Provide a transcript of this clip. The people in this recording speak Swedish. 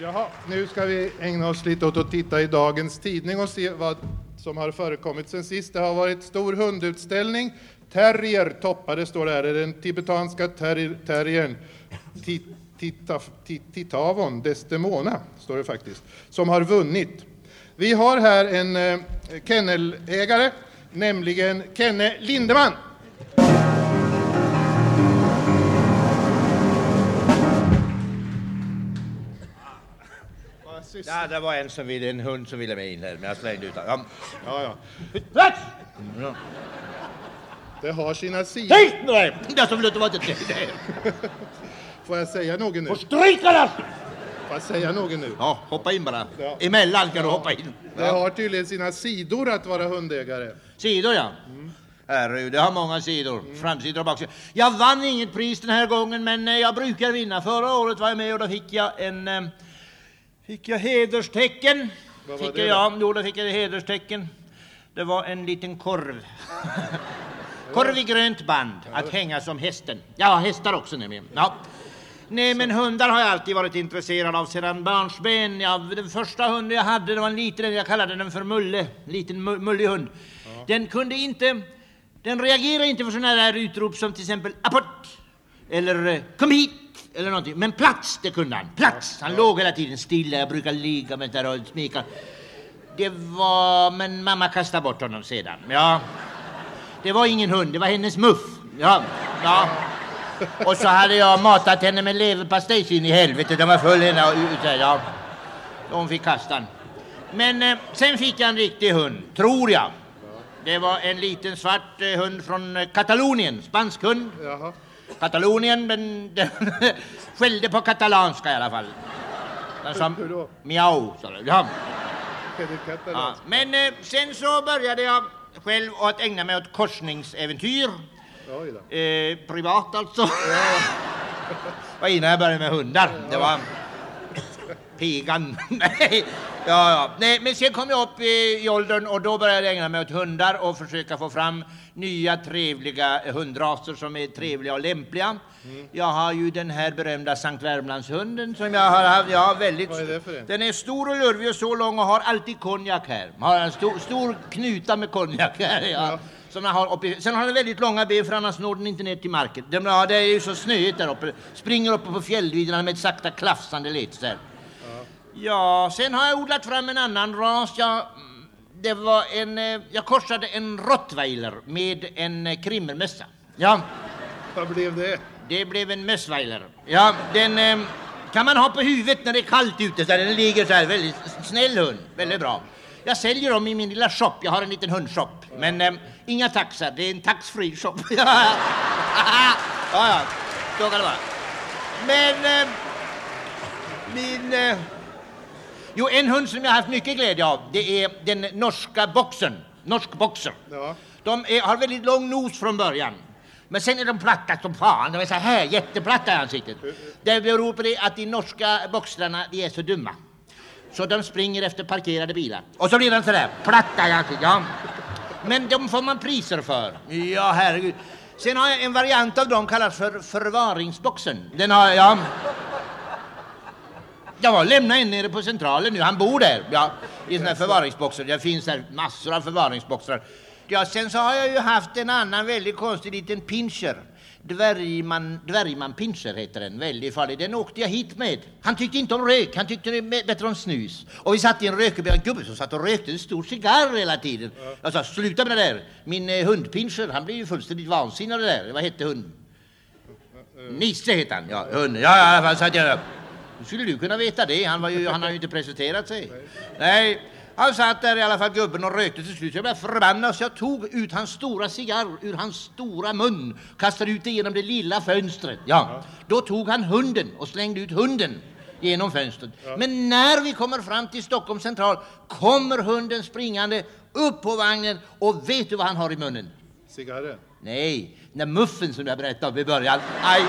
Jaha, nu ska vi ägna oss lite åt att titta i dagens tidning och se vad som har förekommit sen sist. Det har varit stor hundutställning. Terrier toppade, står det här. Det är den tibetanska terriern Titavon Desdemona, står det faktiskt, som har vunnit. Vi har här en eh, kennelägare, nämligen Kenne Lindeman. Sysslar- Ja, det var en som ville, en hund som ville med in här, men jag slängde ut honom. Ja, ja. Plats! Det har sina sidor. Tyst med dig! Det som inte var inte det. Får jag säga något nu? Och stryka den! Får jag säga något nu? Ja, hoppa in bara. Ja. Emellan kan du hoppa in. Det har tydligen sina sidor att vara hundägare. Sidor ja. Herregud, det har många sidor. Framsidor och baksidor. Jag vann inget pris den här gången, men eh, jag brukar vinna. Förra året var jag med och då fick jag en... Fick jag hederstecken. Vad var fick det jag, då? ja, jo, då fick jag hederstecken. Det var en liten korv. korv i grönt band att hänga som hästen. Ja, hästar också nämligen. Ja. Nej, men hundar har jag alltid varit intresserad av sedan barnsben. Ja, den första hunden jag hade det var en liten, jag kallade den för Mulle, en liten mu- mullig hund. Den kunde inte, den reagerade inte för sådana där utrop som till exempel apport eller kom hit eller någonting. Men plats, det kunde han. Plats! Han låg hela tiden stilla. Jag brukar ligga med där och smeka. Det var, men mamma kastade bort honom sedan. Ja. Det var ingen hund, det var hennes muff. Ja, ja. Och så hade jag matat henne med leverpastej in i helvete. Den var full henne och ja. Hon fick kasta den. Men eh, sen fick jag en riktig hund, tror jag. Det var en liten svart eh, hund från eh, Katalonien, spansk hund. Jaha. Katalonien, men den skällde på katalanska i alla fall. Den sa Hur då? miau, sa den. Ja. Ja. Men eh, sen så började jag själv att ägna mig åt korsningsäventyr. Eh, privat alltså. Det var innan jag började med hundar. Det var pigan. Ja, ja. Nej, men sen kom jag upp i, i åldern och då började jag ägna mig åt hundar och försöka få fram nya trevliga hundraser som är trevliga och lämpliga. Jag har ju den här berömda Sankt Värmlandshunden som jag har haft. Ja, väldigt. Vad är det för en? Den är stor och lurvig och så lång och har alltid konjak här. Har en stor, stor knuta med konjak här. Ja. Som jag har uppe. Sen har den väldigt långa ben för annars når den inte ner till marken. Den, ja, det är ju så snöigt där uppe. Springer uppe på fjällvidderna med ett sakta klafsande let. Ja, sen har jag odlat fram en annan ras. Jag, det var en, eh, jag korsade en rottweiler med en eh, krimmelmössa. Ja, Vad blev det? det blev en mössweiler. Ja, den eh, kan man ha på huvudet när det är kallt ute. Så den ligger så här, väldigt snäll hund, väldigt bra. Jag säljer dem i min lilla shop. Jag har en liten hundshop. Men eh, inga taxar, det är en tax-free shop. ja, ja. så kan det vara. Men eh, min... Eh, jo, en hund som jag har haft mycket glädje av, det är den norska boxern. Norsk boxer. Ja. De är, har väldigt lång nos från början. Men sen är de platta som fan. De är så här jätteplatta i ansiktet. Det beror på det att de norska boxrarna, de är så dumma. Så de springer efter parkerade bilar. Och så blir de så där platta i ansiktet. Ja. Men de får man priser för. Ja, herregud. Sen har jag en variant av dem kallas för förvaringsboxen. Den har jag... Jag var lämna en nere på centralen nu. Han bor där. Ja, I såna här förvaringsboxar. Det finns där massor av förvaringsboxar. Ja, sen så har jag ju haft en annan väldigt konstig liten pinscher. Dvärgman, dvärgman pinscher heter den. Väldigt farlig. Den åkte jag hit med. Han tyckte inte om rök. Han tyckte bättre om snus. Och vi satt i en rökbil. En gubbe som satt och rökte en stor cigarr hela tiden. Jag sa, sluta med det där. Min eh, hundpinscher, han blev ju fullständigt vansinnig av det där. Vad hette hunden? Nisse heter han, ja. Hunden. Ja, ja, i alla fall satt jag Hur skulle du kunna veta det? Han, var ju, han har ju inte presenterat sig. Nej. Han satt där i alla fall gubben och rökte till slut. Jag blev förbannad så jag tog ut hans stora cigarr ur hans stora mun. Kastade ut det genom det lilla fönstret. Ja. Då tog han hunden och slängde ut hunden genom fönstret. Men när vi kommer fram till Stockholms central kommer hunden springande upp på vagnen och vet du vad han har i munnen? Cigarren? Nej, den muffen som jag berättade om i början. Aj,